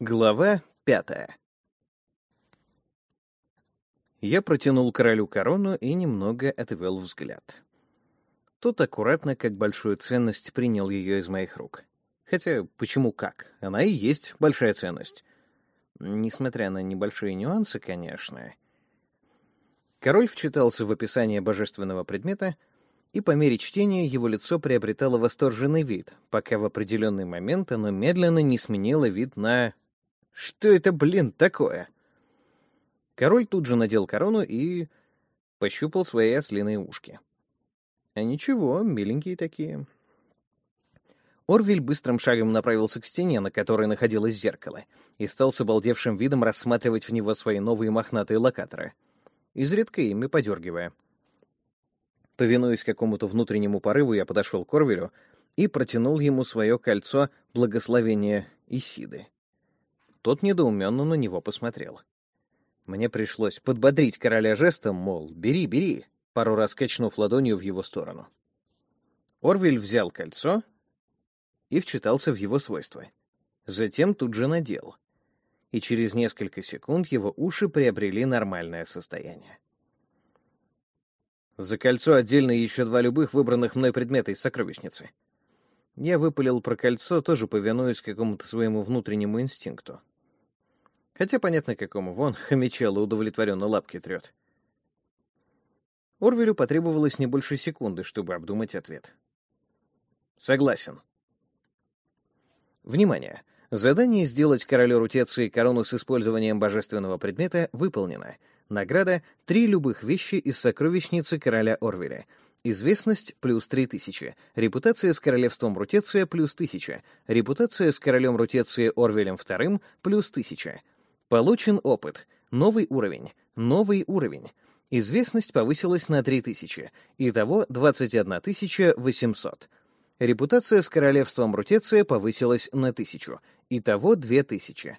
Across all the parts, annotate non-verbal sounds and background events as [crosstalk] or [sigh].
Глава пятая Я протянул королю корону и немного отвел взгляд. Тот аккуратно, как большую ценность, принял ее из моих рук. Хотя, почему как? Она и есть большая ценность. Несмотря на небольшие нюансы, конечно. Король вчитался в описание божественного предмета, и по мере чтения его лицо приобретало восторженный вид, пока в определенный момент оно медленно не сменило вид на что это, блин, такое? Король тут же надел корону и пощупал свои ослиные ушки. А ничего, миленькие такие. Орвиль быстрым шагом направился к стене, на которой находилось зеркало, и стал с обалдевшим видом рассматривать в него свои новые мохнатые локаторы, изредка ими подергивая. Повинуясь какому-то внутреннему порыву, я подошел к Орвилю и протянул ему свое кольцо благословения Исиды. Тот недоуменно на него посмотрел. Мне пришлось подбодрить короля жестом, мол, бери, бери, пару раз качнув ладонью в его сторону. Орвиль взял кольцо и вчитался в его свойства. Затем тут же надел. И через несколько секунд его уши приобрели нормальное состояние. За кольцо отдельно еще два любых выбранных мной предмета из сокровищницы. Я выпалил про кольцо, тоже повинуясь какому-то своему внутреннему инстинкту. Хотя понятно какому, вон, хомячело удовлетворенно лапки трет. Орвелю потребовалось не больше секунды, чтобы обдумать ответ. Согласен. Внимание! Задание сделать королю Рутеции корону с использованием божественного предмета выполнено. Награда — три любых вещи из сокровищницы короля Орвеля. Известность — плюс 3000. Репутация с королевством Рутеция — плюс 1000. Репутация с королем Рутеции Орвелем II — плюс 1000. Получен опыт. Новый уровень. Новый уровень. Известность повысилась на 3000. Итого 21 800. Репутация с королевством Рутеция повысилась на 1000. Итого 2000.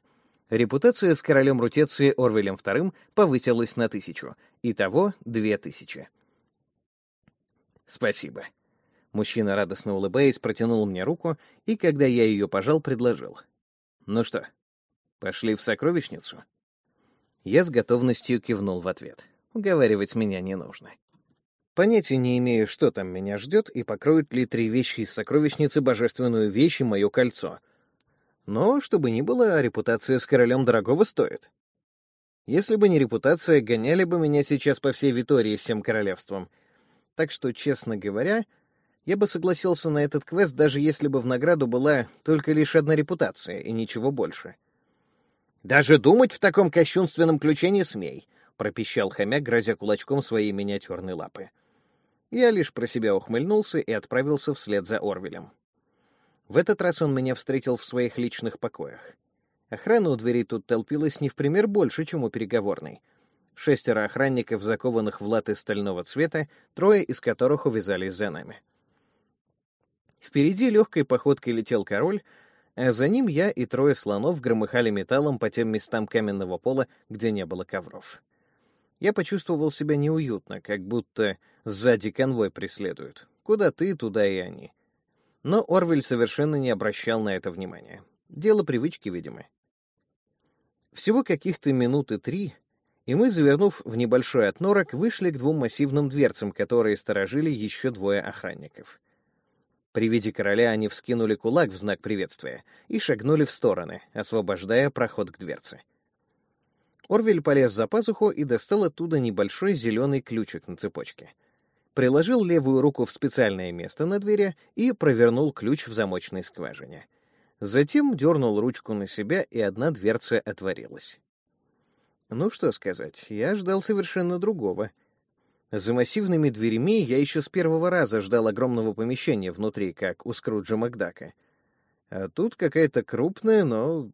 Репутация с королем Рутеции Орвелем II повысилась на 1000. Итого 2000. Спасибо. Мужчина, радостно улыбаясь, протянул мне руку, и, когда я ее пожал, предложил. Ну что, Пошли в сокровищницу?» Я с готовностью кивнул в ответ. Уговаривать меня не нужно. Понятия не имею, что там меня ждет, и покроют ли три вещи из сокровищницы божественную вещь и мое кольцо. Но, чтобы ни было, репутация с королем дорогого стоит. Если бы не репутация, гоняли бы меня сейчас по всей Витории всем королевством. Так что, честно говоря, я бы согласился на этот квест, даже если бы в награду была только лишь одна репутация и ничего больше. — «Даже думать в таком кощунственном ключе не смей», — пропищал хомяк, грозя кулачком своей миниатюрной лапы. Я лишь про себя ухмыльнулся и отправился вслед за Орвелем. В этот раз он меня встретил в своих личных покоях. Охрана у двери тут толпилась не в пример больше, чем у переговорной. Шестеро охранников, закованных в латы стального цвета, трое из которых увязались за нами. Впереди легкой походкой летел король, а за ним я и трое слонов громыхали металлом по тем местам каменного пола, где не было ковров. Я почувствовал себя неуютно, как будто сзади конвой преследуют. Куда ты, туда и они. Но Орвель совершенно не обращал на это внимания. Дело привычки, видимо. Всего каких-то минуты три, и мы, завернув в небольшой отнорок, вышли к двум массивным дверцам, которые сторожили еще двое охранников. При виде короля они вскинули кулак в знак приветствия и шагнули в стороны, освобождая проход к дверце. Орвель полез за пазуху и достал оттуда небольшой зеленый ключик на цепочке. Приложил левую руку в специальное место на двери и провернул ключ в замочной скважине. Затем дернул ручку на себя, и одна дверца отворилась. Ну что сказать, я ждал совершенно другого — за массивными дверями я еще с первого раза ждал огромного помещения внутри, как у Скруджа Макдака. А тут какая-то крупная, но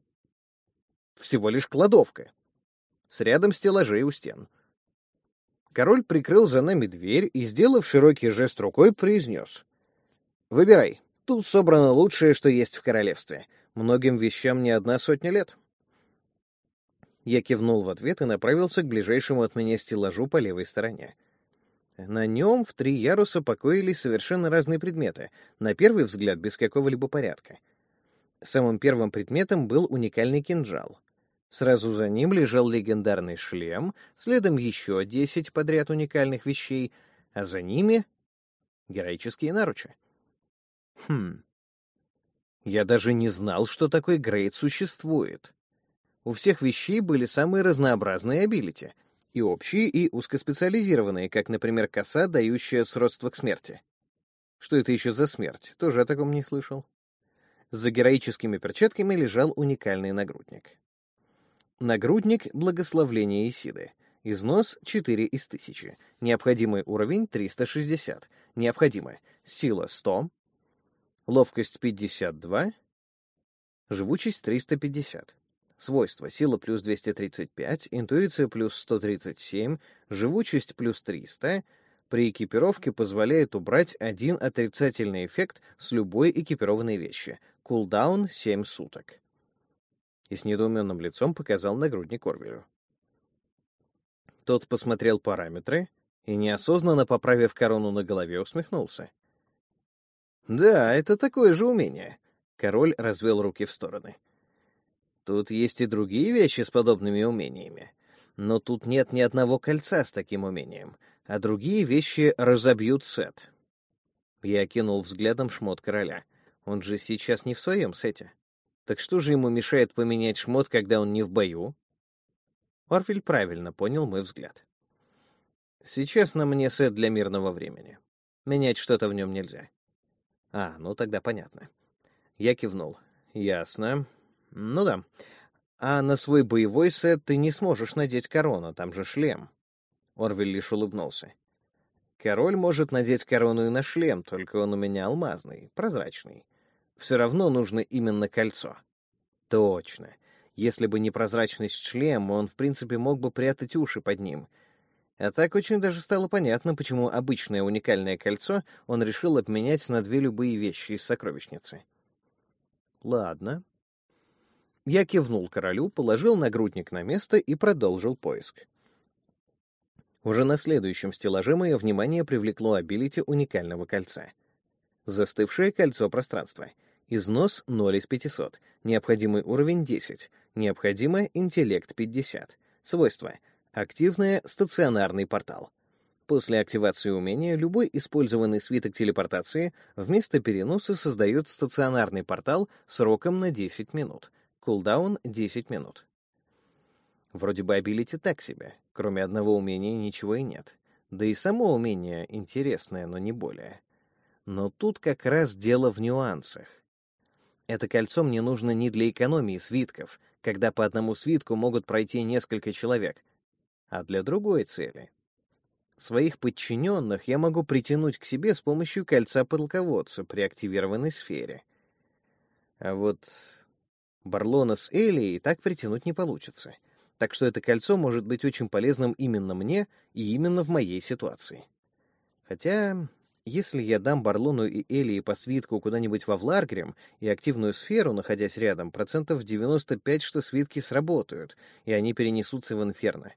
всего лишь кладовка. С рядом стеллажей у стен. Король прикрыл за нами дверь и, сделав широкий жест рукой, произнес. «Выбирай. Тут собрано лучшее, что есть в королевстве. Многим вещам не одна сотня лет». Я кивнул в ответ и направился к ближайшему от меня стеллажу по левой стороне. На нем в три яруса покоились совершенно разные предметы, на первый взгляд без какого-либо порядка. Самым первым предметом был уникальный кинжал. Сразу за ним лежал легендарный шлем, следом еще десять подряд уникальных вещей, а за ними — героические наручи. Хм. Я даже не знал, что такой грейд существует. У всех вещей были самые разнообразные абилити, и общие, и узкоспециализированные, как, например, коса, дающая сродство к смерти. Что это еще за смерть? Тоже о таком не слышал. За героическими перчатками лежал уникальный нагрудник. Нагрудник благословления Исиды. Износ 4 из 1000. Необходимый уровень 360. Необходимая сила 100. Ловкость 52. Живучесть 350. Свойства. Сила плюс 235, интуиция плюс 137, живучесть плюс 300. При экипировке позволяет убрать один отрицательный эффект с любой экипированной вещи. Кулдаун 7 суток и с недоуменным лицом показал нагрудник Орвелю. Тот посмотрел параметры и, неосознанно поправив корону на голове, усмехнулся. «Да, это такое же умение», — король развел руки в стороны. «Тут есть и другие вещи с подобными умениями, но тут нет ни одного кольца с таким умением, а другие вещи разобьют сет». Я кинул взглядом шмот короля. Он же сейчас не в своем сете. Так что же ему мешает поменять шмот, когда он не в бою? Орфель правильно понял мой взгляд. Сейчас на мне сет для мирного времени. Менять что-то в нем нельзя. А, ну тогда понятно. Я кивнул. Ясно. Ну да. А на свой боевой сет ты не сможешь надеть корону, там же шлем. Орвель лишь улыбнулся. Король может надеть корону и на шлем, только он у меня алмазный, прозрачный. Все равно нужно именно кольцо. Точно. Если бы не прозрачность шлема, он, в принципе, мог бы прятать уши под ним. А так очень даже стало понятно, почему обычное уникальное кольцо он решил обменять на две любые вещи из сокровищницы. Ладно. Я кивнул королю, положил нагрудник на место и продолжил поиск. Уже на следующем стеллаже мое внимание привлекло абилити уникального кольца. Застывшее кольцо пространства — Износ 0 из 500. Необходимый уровень 10. Необходимо интеллект 50. Свойства. Активное стационарный портал. После активации умения любой использованный свиток телепортации вместо переноса создает стационарный портал сроком на 10 минут. Кулдаун — 10 минут. Вроде бы абилити так себе. Кроме одного умения ничего и нет. Да и само умение интересное, но не более. Но тут как раз дело в нюансах. Это кольцо мне нужно не для экономии свитков, когда по одному свитку могут пройти несколько человек, а для другой цели. Своих подчиненных я могу притянуть к себе с помощью кольца полководца при активированной сфере. А вот Барлона с Элией так притянуть не получится. Так что это кольцо может быть очень полезным именно мне и именно в моей ситуации. Хотя если я дам Барлону и Элии по свитку куда-нибудь во Вларгрим и активную сферу, находясь рядом, процентов 95, что свитки сработают, и они перенесутся в Инферно.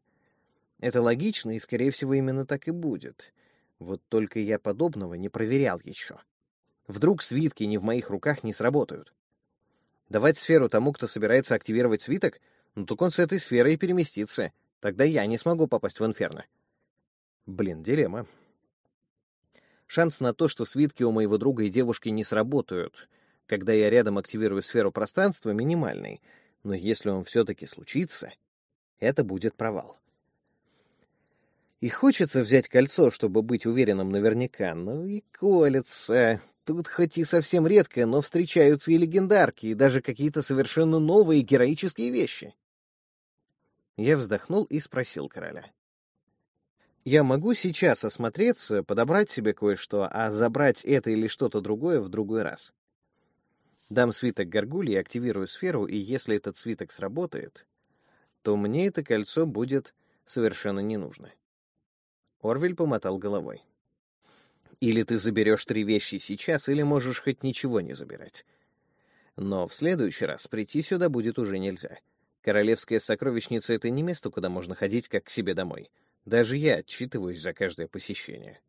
Это логично, и, скорее всего, именно так и будет. Вот только я подобного не проверял еще. Вдруг свитки не в моих руках не сработают. Давать сферу тому, кто собирается активировать свиток, ну так он с этой сферой и переместится. Тогда я не смогу попасть в Инферно. Блин, дилемма. Шанс на то, что свитки у моего друга и девушки не сработают, когда я рядом активирую сферу пространства, минимальный. Но если он все-таки случится, это будет провал. И хочется взять кольцо, чтобы быть уверенным наверняка, но и колется. Тут хоть и совсем редко, но встречаются и легендарки, и даже какие-то совершенно новые героические вещи. Я вздохнул и спросил короля. Я могу сейчас осмотреться, подобрать себе кое-что, а забрать это или что-то другое в другой раз. Дам свиток горгульи, активирую сферу, и если этот свиток сработает, то мне это кольцо будет совершенно не нужно. Орвель помотал головой. Или ты заберешь три вещи сейчас, или можешь хоть ничего не забирать. Но в следующий раз прийти сюда будет уже нельзя. Королевская сокровищница — это не место, куда можно ходить как к себе домой — даже я отчитываюсь за каждое посещение.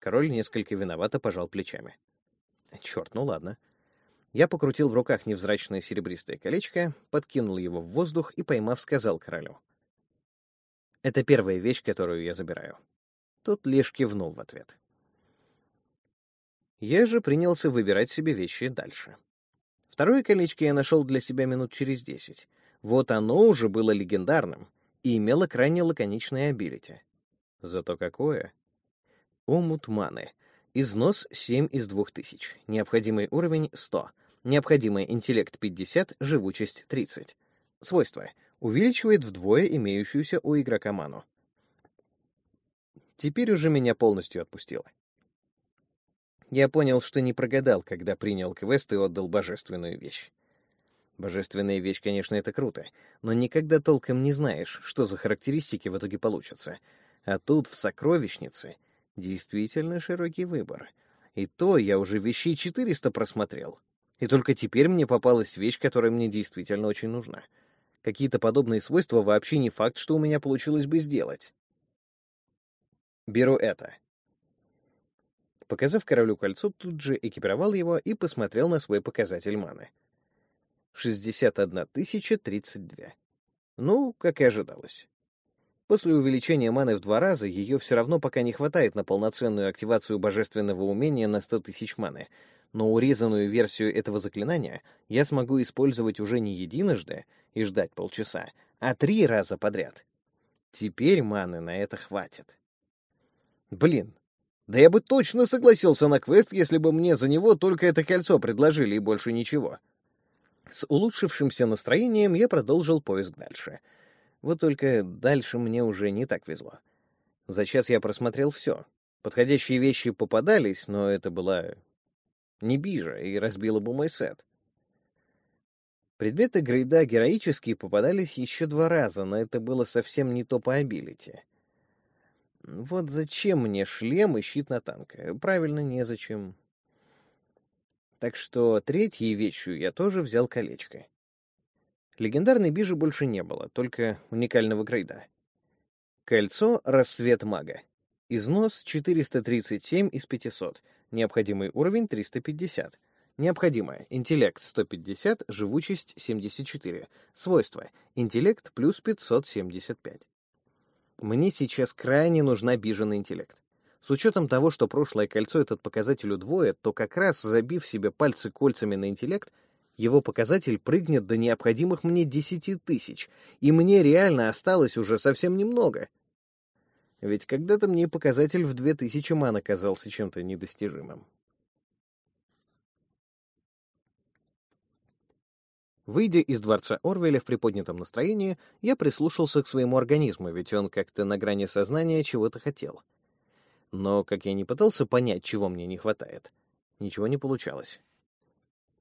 Король несколько виновато пожал плечами. Черт, ну ладно. Я покрутил в руках невзрачное серебристое колечко, подкинул его в воздух и, поймав, сказал королю. «Это первая вещь, которую я забираю». Тот лишь кивнул в ответ. Я же принялся выбирать себе вещи дальше. Второе колечко я нашел для себя минут через десять. Вот оно уже было легендарным и имело крайне лаконичное абилити. Зато какое! Омут маны. Износ 7 из 2000. Необходимый уровень 100. Необходимый интеллект 50, живучесть 30. Свойства. Увеличивает вдвое имеющуюся у игрока ману. Теперь уже меня полностью отпустило. Я понял, что не прогадал, когда принял квест и отдал божественную вещь. Божественная вещь, конечно, это круто, но никогда толком не знаешь, что за характеристики в итоге получатся. А тут, в сокровищнице, действительно широкий выбор. И то я уже вещей 400 просмотрел. И только теперь мне попалась вещь, которая мне действительно очень нужна. Какие-то подобные свойства вообще не факт, что у меня получилось бы сделать. Беру это. Показав королю кольцо, тут же экипировал его и посмотрел на свой показатель маны. 61 032. Ну, как и ожидалось. После увеличения маны в два раза ее все равно пока не хватает на полноценную активацию божественного умения на 100 тысяч маны, но урезанную версию этого заклинания я смогу использовать уже не единожды и ждать полчаса, а три раза подряд. Теперь маны на это хватит. Блин, да я бы точно согласился на квест, если бы мне за него только это кольцо предложили и больше ничего. С улучшившимся настроением я продолжил поиск дальше. Вот только дальше мне уже не так везло. За час я просмотрел все. Подходящие вещи попадались, но это была не бижа и разбила бы мой сет. Предметы грейда героические попадались еще два раза, но это было совсем не то по абилити. Вот зачем мне шлем и щит на танк? Правильно, незачем. Так что третьей вещью я тоже взял колечко. Легендарной бижи больше не было, только уникального грейда. Кольцо «Рассвет мага». Износ 437 из 500. Необходимый уровень 350. Необходимое. Интеллект 150, живучесть 74. Свойства. Интеллект плюс 575. Мне сейчас крайне нужна бижа на интеллект. С учетом того, что прошлое кольцо этот показатель удвоит, то как раз забив себе пальцы кольцами на интеллект, его показатель прыгнет до необходимых мне 10 тысяч, и мне реально осталось уже совсем немного. Ведь когда-то мне показатель в 2000 ман оказался чем-то недостижимым. Выйдя из дворца Орвеля в приподнятом настроении, я прислушался к своему организму, ведь он как-то на грани сознания чего-то хотел. Но, как я не пытался понять, чего мне не хватает, ничего не получалось.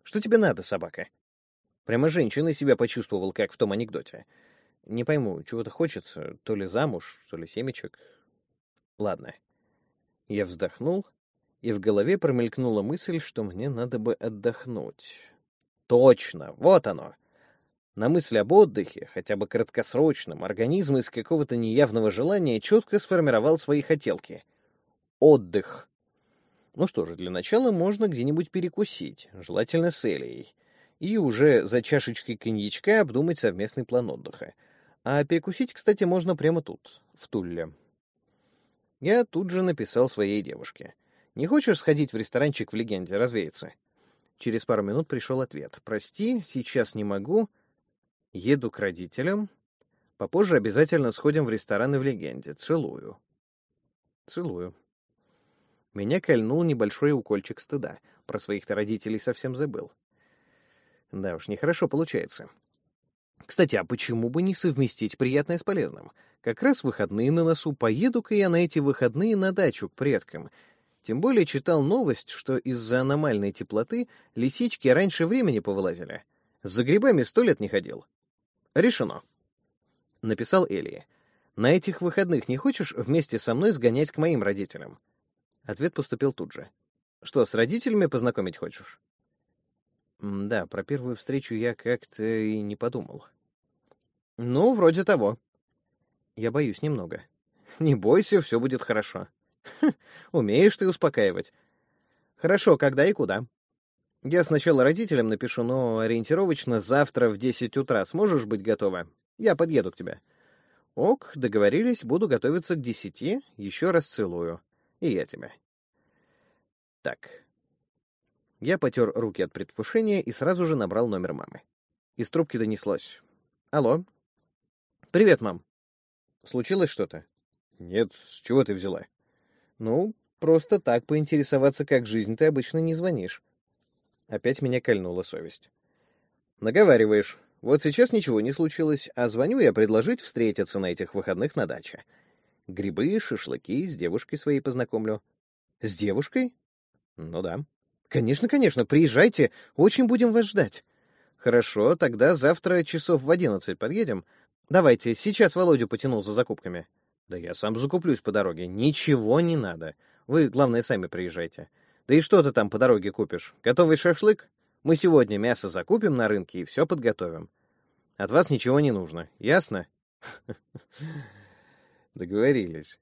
«Что тебе надо, собака?» Прямо женщиной себя почувствовал, как в том анекдоте. Не пойму, чего-то хочется, то ли замуж, то ли семечек. Ладно. Я вздохнул, и в голове промелькнула мысль, что мне надо бы отдохнуть. Точно, вот оно. На мысль об отдыхе, хотя бы краткосрочном, организм из какого-то неявного желания четко сформировал свои хотелки. Отдых. Ну что же, для начала можно где-нибудь перекусить, желательно с Элией, и уже за чашечкой коньячка обдумать совместный план отдыха. А перекусить, кстати, можно прямо тут, в Тулле. Я тут же написал своей девушке. «Не хочешь сходить в ресторанчик в легенде, развеяться?» Через пару минут пришел ответ. «Прости, сейчас не могу. Еду к родителям. Попозже обязательно сходим в рестораны в легенде. Целую». «Целую». Меня кольнул небольшой укольчик стыда. Про своих-то родителей совсем забыл. Да уж, нехорошо получается. Кстати, а почему бы не совместить приятное с полезным? Как раз выходные на носу. Поеду-ка я на эти выходные на дачу к предкам — тем более читал новость, что из-за аномальной теплоты лисички раньше времени повылазили. За грибами сто лет не ходил. Решено. Написал Элия. На этих выходных не хочешь вместе со мной сгонять к моим родителям? Ответ поступил тут же. Что, с родителями познакомить хочешь? да, про первую встречу я как-то и не подумал. Ну, вроде того. Я боюсь немного. Не бойся, все будет хорошо. [laughs] умеешь ты успокаивать. Хорошо, когда и куда? Я сначала родителям напишу, но ориентировочно завтра в 10 утра сможешь быть готова? Я подъеду к тебе. Ок, договорились, буду готовиться к десяти, еще раз целую. И я тебя. Так. Я потер руки от предвкушения и сразу же набрал номер мамы. Из трубки донеслось. Алло. Привет, мам. Случилось что-то? Нет, с чего ты взяла? Ну, просто так поинтересоваться, как жизнь, ты обычно не звонишь. Опять меня кольнула совесть. Наговариваешь. Вот сейчас ничего не случилось, а звоню я предложить встретиться на этих выходных на даче. Грибы, шашлыки, с девушкой своей познакомлю. С девушкой? Ну да. Конечно, конечно, приезжайте, очень будем вас ждать. Хорошо, тогда завтра часов в одиннадцать подъедем. Давайте, сейчас Володю потянул за закупками. Да я сам закуплюсь по дороге. Ничего не надо. Вы, главное, сами приезжайте. Да и что ты там по дороге купишь? Готовый шашлык? Мы сегодня мясо закупим на рынке и все подготовим. От вас ничего не нужно. Ясно? [laughs] Договорились.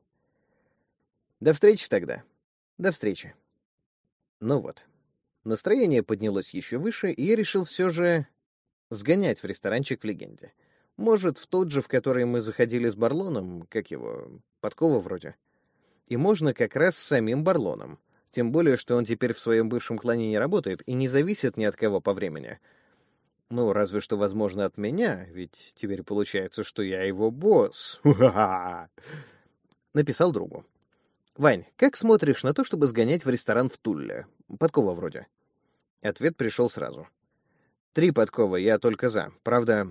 До встречи тогда. До встречи. Ну вот. Настроение поднялось еще выше, и я решил все же сгонять в ресторанчик в легенде. Может, в тот же, в который мы заходили с Барлоном, как его, Подкова вроде. И можно как раз с самим Барлоном. Тем более, что он теперь в своем бывшем клане не работает и не зависит ни от кого по времени. Ну, разве что, возможно, от меня, ведь теперь получается, что я его босс. Написал другу. «Вань, как смотришь на то, чтобы сгонять в ресторан в Тулле? Подкова вроде». Ответ пришел сразу. «Три подкова, я только за. Правда,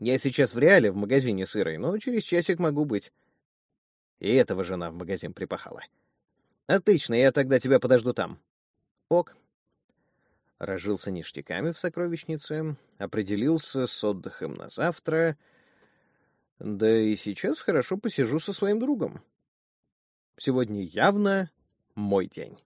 я сейчас в реале в магазине сырой, но через часик могу быть». И этого жена в магазин припахала. «Отлично, я тогда тебя подожду там». «Ок», разжился ништяками в сокровищнице, определился с отдыхом на завтра. Да и сейчас хорошо посижу со своим другом. Сегодня явно мой день.